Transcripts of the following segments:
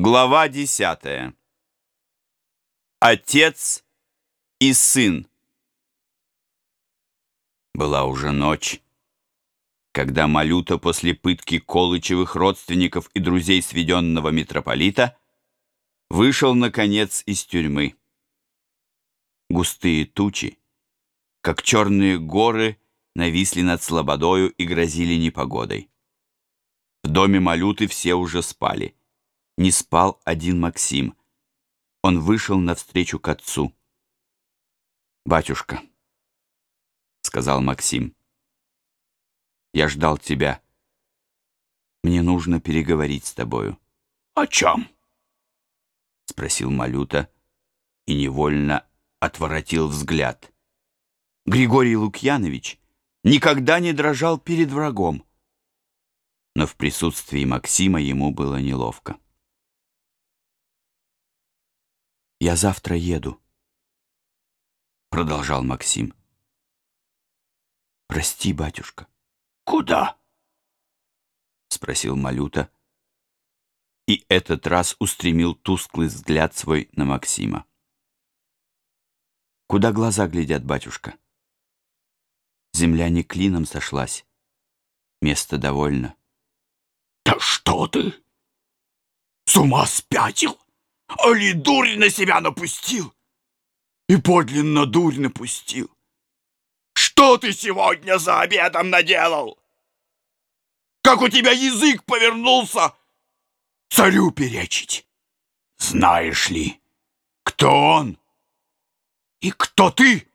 Глава десятая. Отец и сын. Была уже ночь, когда Малюта после пытки Колычевых родственников и друзей сведенного митрополита вышел, наконец, из тюрьмы. Густые тучи, как черные горы, нависли над Слободою и грозили непогодой. В доме Малюты все уже спали не спал один Максим. Он вышел навстречу к отцу. «Батюшка», — сказал Максим, — «я ждал тебя. Мне нужно переговорить с тобою». «О чем?» — спросил Малюта и невольно отворотил взгляд. Григорий Лукьянович никогда не дрожал перед врагом, но в присутствии Максима ему было неловко. «Я завтра еду», — продолжал Максим. «Прости, батюшка». «Куда?» — спросил Малюта, и этот раз устремил тусклый взгляд свой на Максима. «Куда глаза глядят, батюшка?» Земля не клином сошлась. Место довольно. «Да что ты? С ума спятил?» Али дурь на себя напустил? И подлинно дурь напустил. Что ты сегодня за обедом наделал? Как у тебя язык повернулся царю перечить? Знаешь ли, кто он и кто ты?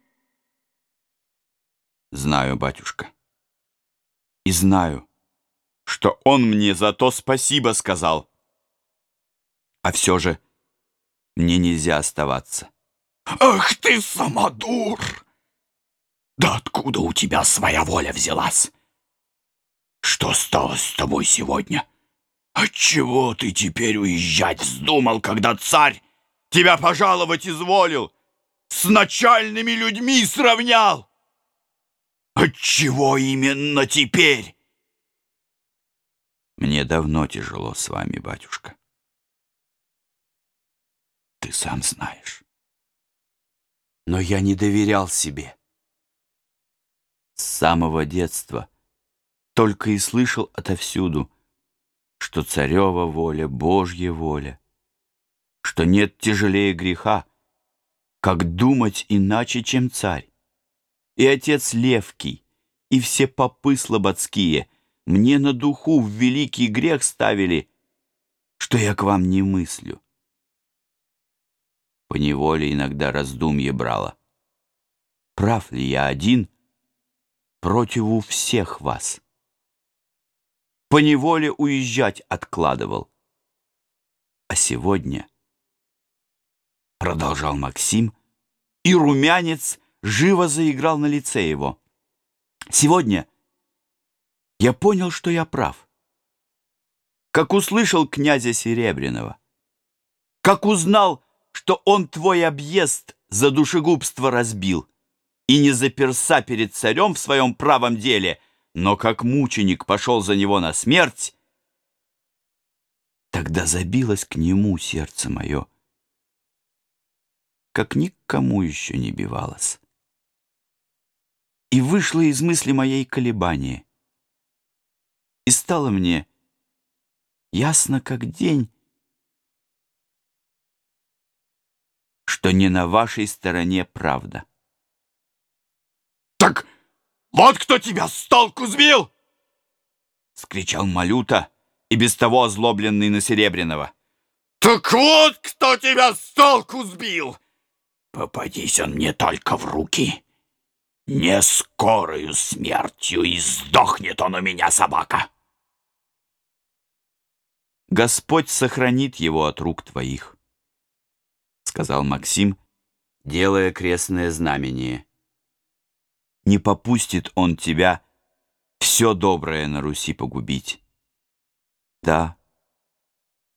Знаю, батюшка. И знаю, что он мне за то спасибо сказал. А все же мне нельзя оставаться. Ах ты, самодур! Да откуда у тебя своя воля взялась? Что стало с тобой сегодня? Отчего ты теперь уезжать вздумал, когда царь тебя пожаловать изволил, с начальными людьми сравнял? Отчего именно теперь? Мне давно тяжело с вами, батюшка ты сам знаешь. Но я не доверял себе. С самого детства только и слышал отовсюду, что царева воля — Божья воля, что нет тяжелее греха, как думать иначе, чем царь. И отец Левкий, и все попы слободские мне на духу в великий грех ставили, что я к вам не мыслю поневоле иногда раздумье брало. Прав ли я один противу всех вас? Поневоле уезжать откладывал. А сегодня, продолжал Максим, и румянец живо заиграл на лице его. Сегодня я понял, что я прав. Как услышал князя Серебряного, как узнал, что он твой объезд за душегубство разбил и не заперся перед царем в своем правом деле, но как мученик пошел за него на смерть, тогда забилось к нему сердце мое, как никому еще не бивалось. И вышло из мысли моей колебание. И стало мне ясно, как день, что не на вашей стороне правда. «Так вот кто тебя с толку сбил!» — скричал Малюта, и без того озлобленный на Серебряного. «Так вот кто тебя с толку сбил! Попадись он мне только в руки, не скорою смертью, и сдохнет он у меня, собака!» Господь сохранит его от рук твоих сказал Максим, делая крестное знамение. Не попустит он тебя все доброе на Руси погубить. Да,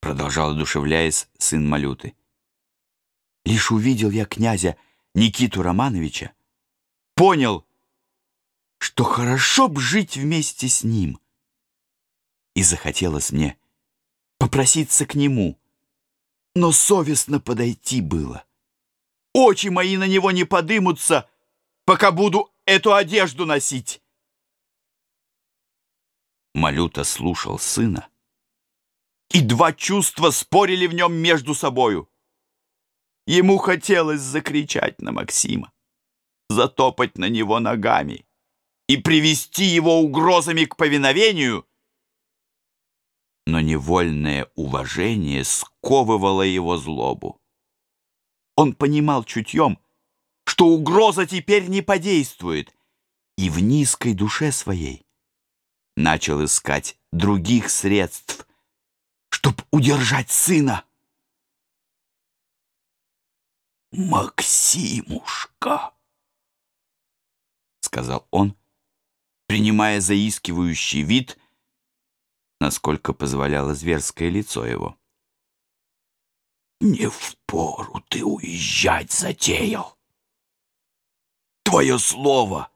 продолжал одушевляясь сын Малюты. Лишь увидел я князя Никиту Романовича, понял, что хорошо б жить вместе с ним. И захотелось мне попроситься к нему — но совестно подойти было. Очи мои на него не подымутся, пока буду эту одежду носить. Малюта слушал сына, и два чувства спорили в нем между собою. Ему хотелось закричать на Максима, затопать на него ногами и привести его угрозами к повиновению, но невольное уважение сковывало его злобу. Он понимал чутьем, что угроза теперь не подействует, и в низкой душе своей начал искать других средств, чтоб удержать сына. «Максимушка!» — сказал он, принимая заискивающий вид, насколько позволяло зверское лицо его. «Не впору ты уезжать затеял. Твое слово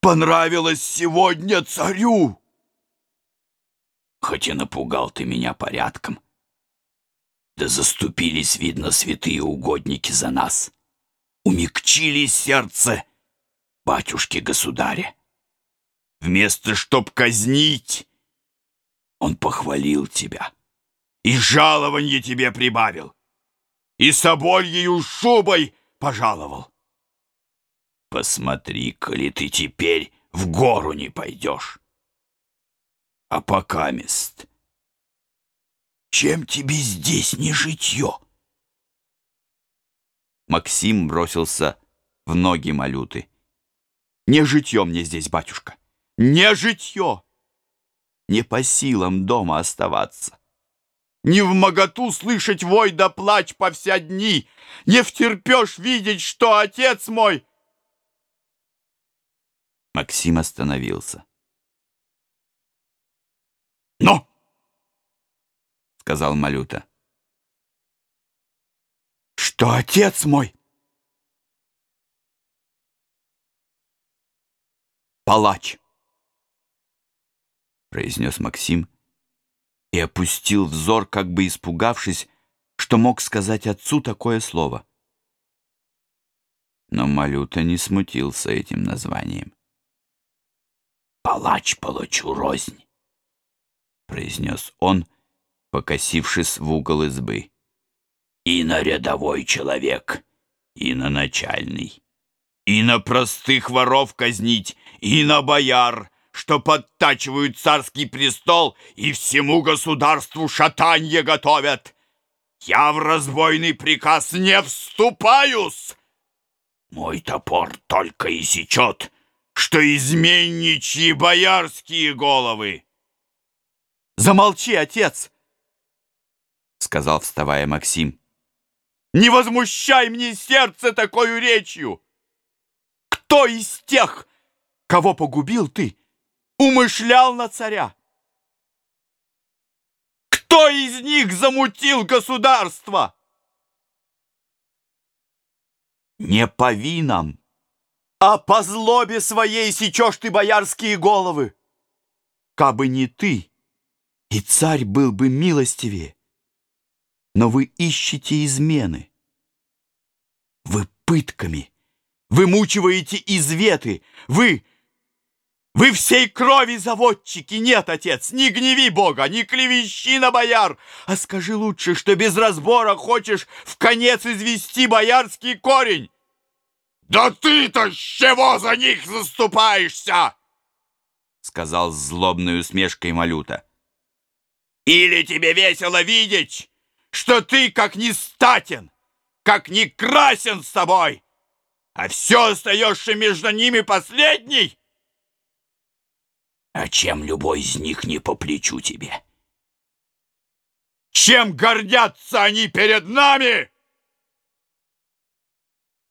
понравилось сегодня царю. Хоть и напугал ты меня порядком, да заступились, видно, святые угодники за нас, умягчили сердце батюшки-государя. Вместо чтоб казнить, он похвалил тебя и жалованье тебе прибавил, и собольею шубой пожаловал. Посмотри, коли ты теперь в гору не пойдешь. А пока мест, чем тебе здесь не житье? Максим бросился в ноги Малюты. «Не житье мне здесь, батюшка! Не житье! Не по силам дома оставаться! Не в моготу слышать вой да плач по вся дни! Не втерпешь видеть, что отец мой...» Максим остановился. «Ну!» — сказал Малюта. «Что отец мой?» «Палач!» — произнес Максим и опустил взор, как бы испугавшись, что мог сказать отцу такое слово. Но Малюта не смутился этим названием. «Палач палачу рознь», — произнес он, покосившись в угол избы. «И на рядовой человек, и на начальный, и на простых воров казнить, и на бояр, что подтачивают царский престол и всему государству шатанье готовят. Я в разбойный приказ не вступаюсь. Мой топор только и сечет, что изменничьи боярские головы. «Замолчи, отец!» — сказал, вставая Максим. «Не возмущай мне сердце такой речью! Кто из тех, кого погубил ты, умышлял на царя? Кто из них замутил государство?» «Не по винам!» а по злобе своей сечешь ты боярские головы. Кабы не ты, и царь был бы милостивее. Но вы ищете измены. Вы пытками, вымучиваете изветы, вы... Вы всей крови заводчики! Нет, отец, не гневи Бога, не клевещи на бояр, а скажи лучше, что без разбора хочешь в конец извести боярский корень. «Да ты-то с чего за них заступаешься?» Сказал с злобной усмешкой Малюта. «Или тебе весело видеть, что ты как не статен, как не красен с тобой, а все остаешься между ними последний? А чем любой из них не по плечу тебе? Чем гордятся они перед нами?»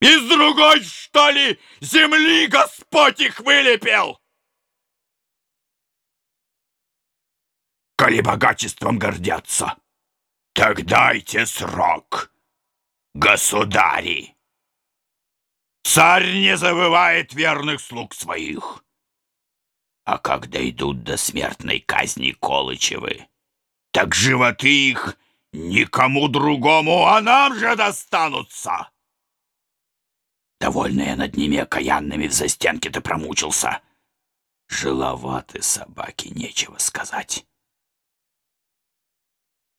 Из другой, что ли, земли Господь их вылепил? Коли богачеством гордятся, так дайте срок, государи. Царь не забывает верных слуг своих. А когда идут до смертной казни Колычевы, так животы их никому другому, а нам же достанутся. Довольно я над ними окаянными в застенке ты промучился. Жиловаты собаки, нечего сказать.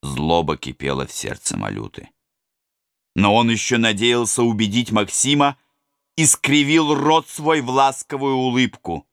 Злоба кипела в сердце Малюты. Но он еще надеялся убедить Максима и скривил рот свой в ласковую улыбку.